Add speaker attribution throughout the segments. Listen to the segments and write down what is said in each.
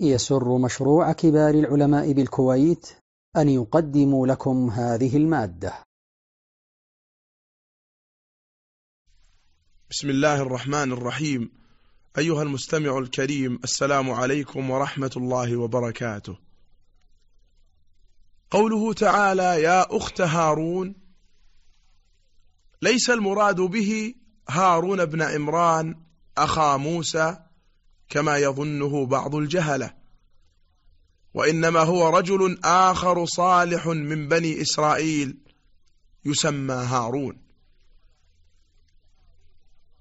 Speaker 1: يسر مشروع كبار العلماء بالكويت أن يقدم لكم هذه المادة.
Speaker 2: بسم الله الرحمن الرحيم. أيها المستمع الكريم السلام عليكم ورحمة الله وبركاته. قوله تعالى يا أخت هارون ليس المراد به هارون بن عمران أخا موسى كما يظنه بعض الجهلة. وإنما هو رجل آخر صالح من بني إسرائيل يسمى هارون.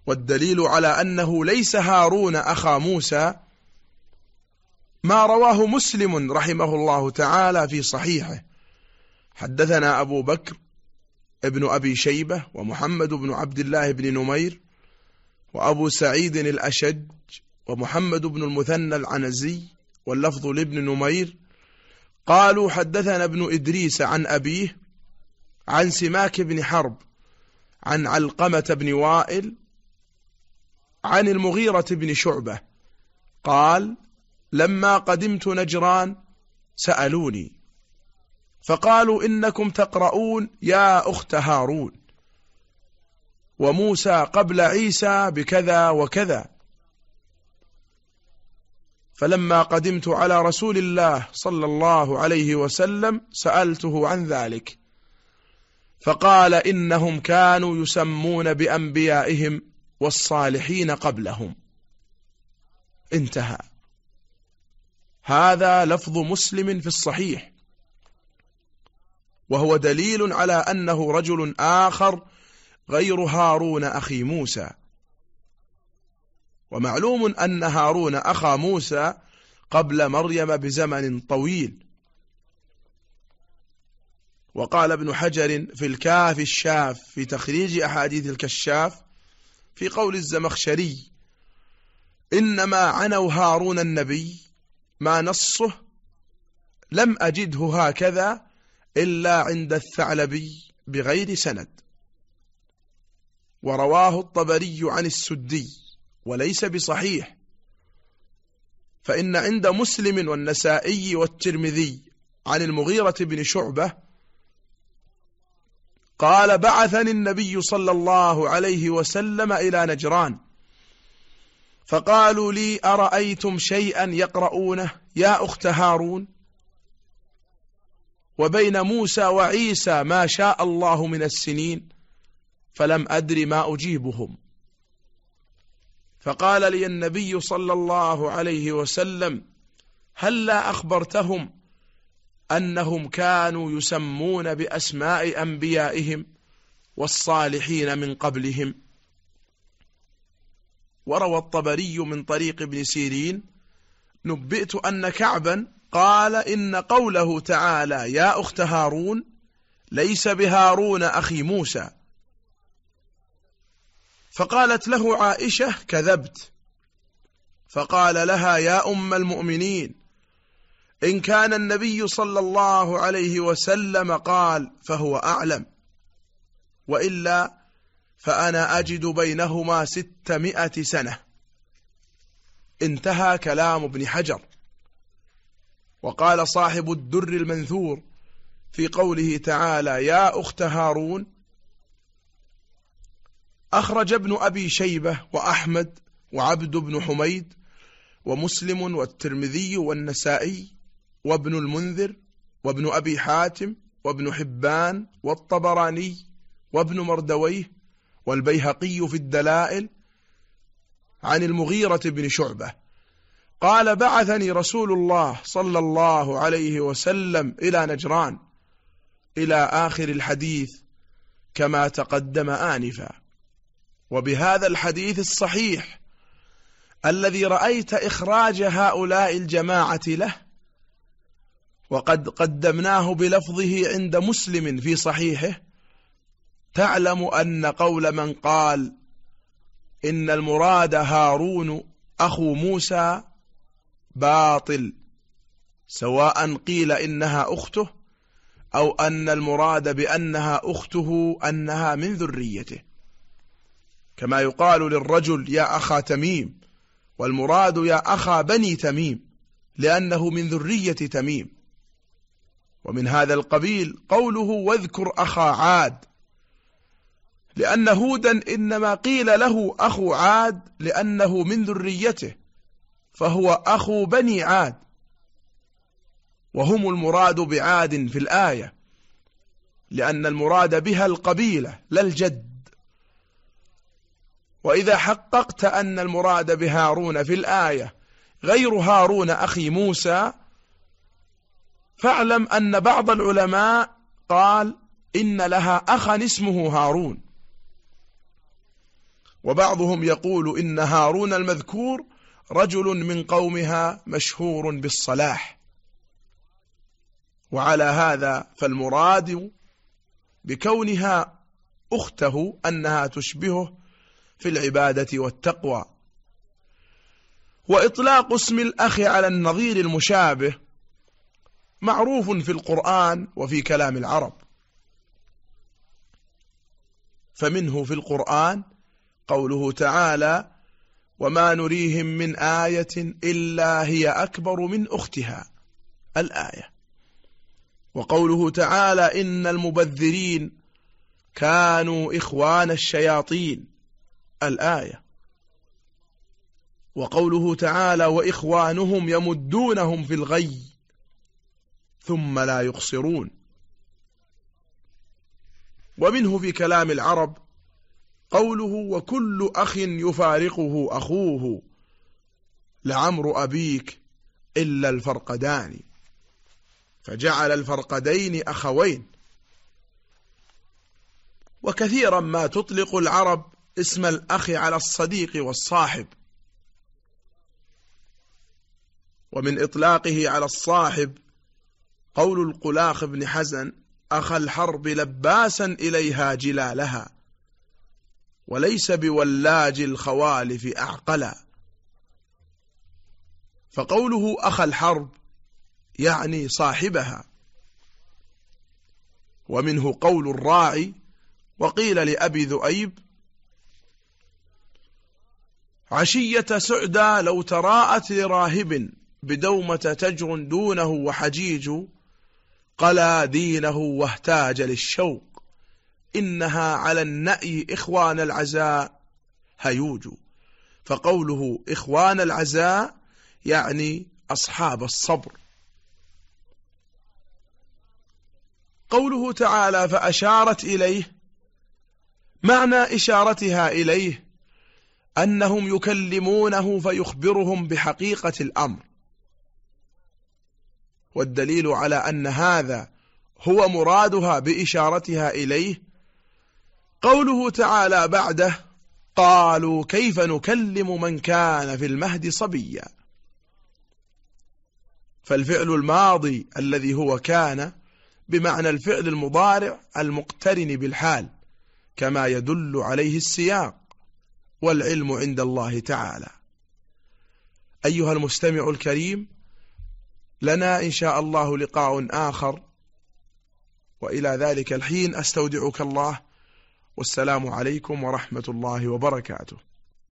Speaker 2: والدليل على أنه ليس هارون أخا موسى ما رواه مسلم رحمه الله تعالى في صحيحه. حدثنا أبو بكر ابن أبي شيبة ومحمد بن عبد الله بن نمير وأبو سعيد الأشج ومحمد بن المثنى العنزي واللفظ لابن نمير قالوا حدثنا ابن إدريس عن أبيه عن سماك بن حرب عن علقمة بن وائل عن المغيرة بن شعبة قال لما قدمت نجران سألوني فقالوا إنكم تقرؤون يا أخت هارون وموسى قبل عيسى بكذا وكذا فلما قدمت على رسول الله صلى الله عليه وسلم سألته عن ذلك. فقال إنهم كانوا يسمون بأنبيائهم والصالحين قبلهم. انتهى. هذا لفظ مسلم في الصحيح. وهو دليل على أنه رجل آخر غير هارون أخي موسى. ومعلوم أن هارون أخا موسى قبل مريم بزمن طويل. وقال ابن حجر في الكاف الشاف في تخريج أحاديث الكشاف في قول الزمخشري إنما عنوا هارون النبي ما نصه لم أجده هكذا إلا عند الثعلبي بغير سند. ورواه الطبري عن السدي. وليس بصحيح. فإن عند مسلم والنسائي والترمذي عن المغيرة بن شعبة قال بعثني النبي صلى الله عليه وسلم إلى نجران. فقالوا لي أرأيتم شيئا يقرؤونه؟ يا أخت هارون. وبين موسى وعيسى ما شاء الله من السنين فلم أدر ما أجيبهم. فقال لي النبي صلى الله عليه وسلم هل لا أخبرتهم أنهم كانوا يسمون بأسماء أنبيائهم والصالحين من قبلهم؟ وروى الطبري من طريق ابن سيرين نبئت أن كعبا قال إن قوله تعالى يا أخت هارون ليس بهارون أخي موسى. فقالت له عائشة كذبت. فقال لها يا أم المؤمنين إن كان النبي صلى الله عليه وسلم قال فهو أعلم وإلا فأنا أجد بينهما ستمائة سنة. انتهى كلام ابن حجر. وقال صاحب الدر المنثور في قوله تعالى يا أخت هارون أخرج ابن أبي شيبة وأحمد وعبد بن حميد ومسلم والترمذي والنسائي وابن المنذر وابن أبي حاتم وابن حبان والطبراني وابن مردويه والبيهقي في الدلائل عن المغيرة بن شعبة. قال بعثني رسول الله صلى الله عليه وسلم إلى نجران إلى آخر الحديث كما تقدم آنفا. وبهذا الحديث الصحيح الذي رأيت إخراج هؤلاء الجماعة له وقد قدمناه بلفظه عند مسلم في صحيحه تعلم أن قول من قال إن المراد هارون أخو موسى باطل سواء قيل إنها أخته أو أن المراد بأنها أخته أنها من ذريته. كما يقال للرجل يا أخا تميم والمراد يا أخا بني تميم لأنه من ذرية تميم. ومن هذا القبيل قوله واذكر أخا عاد لأن هودا إنما قيل له أخو عاد لأنه من ذريته فهو أخو بني عاد. وهم المراد بعاد في الآية لأن المراد بها القبيلة لا الجد. وإذا حققت أن المراد بهارون في الآية غير هارون أخي موسى فاعلم أن بعض العلماء قال إن لها أخا اسمه هارون. وبعضهم يقول إن هارون المذكور رجل من قومها مشهور بالصلاح. وعلى هذا فالمراد بكونها أخته أنها تشبهه في العبادة والتقوى. وإطلاق اسم الأخ على النظير المشابه معروف في القرآن وفي كلام العرب. فمنه في القرآن قوله تعالى وما نريهم من آية إلا هي أكبر من أختها. الآية. وقوله تعالى إن المبذرين كانوا إخوان الشياطين. الآية. وقوله تعالى وإخوانهم يمدونهم في الغي ثم لا يقصرون. ومنه في كلام العرب قوله وكل أخ يفارقه أخوه لعمر أبيك إلا الفرقدان. فجعل الفرقدين أخوين. وكثيرا ما تطلق العرب اسم الأخ على الصديق والصاحب. ومن إطلاقه على الصاحب قول القلاخ بن حزن أخ الحرب لباسا إليها جلالها وليس بولاج الخوالف أعقلا. فقوله أخ الحرب يعني صاحبها. ومنه قول الراعي وقيل لأبي ذؤيب عشية سعدى لو تراءت لراهب بدومة تجر دونه وحجيج قلى دينه واهتاج للشوق. إنها على النأي إخوان العزاء هيوج. فقوله إخوان العزاء يعني أصحاب الصبر. قوله تعالى فأشارت إليه معنى إشارتها إليه أنهم يكلمونه فيخبرهم بحقيقة الأمر. والدليل على أن هذا هو مرادها بإشارتها إليه قوله تعالى بعده قالوا كيف نكلم من كان في المهد صبيا. فالفعل الماضي الذي هو كان بمعنى الفعل المضارع المقترن بالحال كما يدل عليه السياق. والعلم عند الله تعالى. أيها المستمع الكريم لنا إن شاء الله لقاء آخر وإلى ذلك الحين أستودعك الله والسلام عليكم ورحمة الله وبركاته.